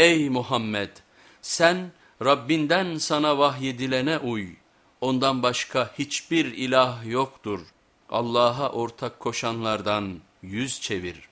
Ey Muhammed sen Rabbinden sana vahyedilene uy. Ondan başka hiçbir ilah yoktur. Allah'a ortak koşanlardan yüz çevir.